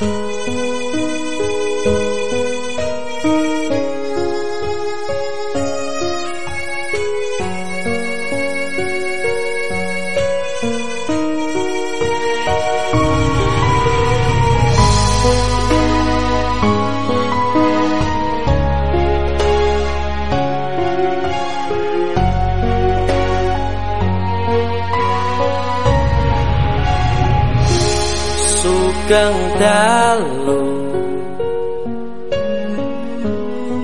Música sugeng dalu.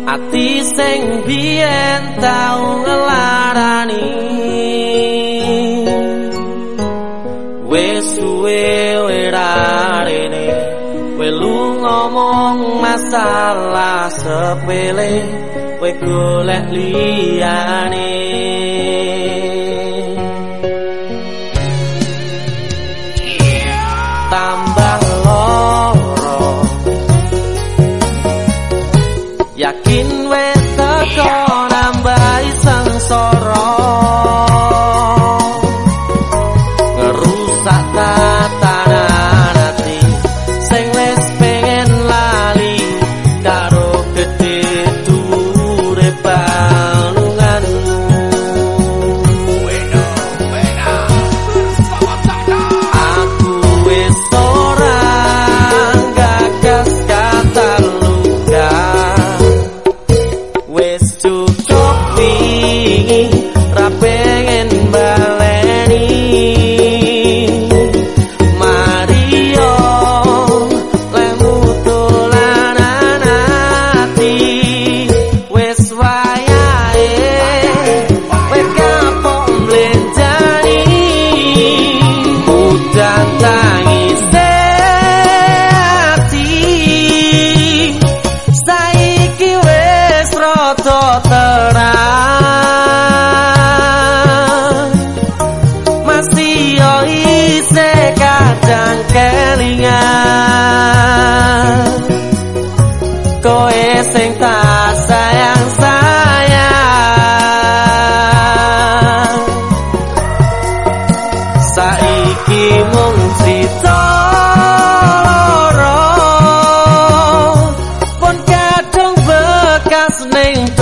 Ati sing biyen tau ngelarani. Wis suwe werarene welu ngomong masalah sepele we golek liyane kau nambahi sengsara why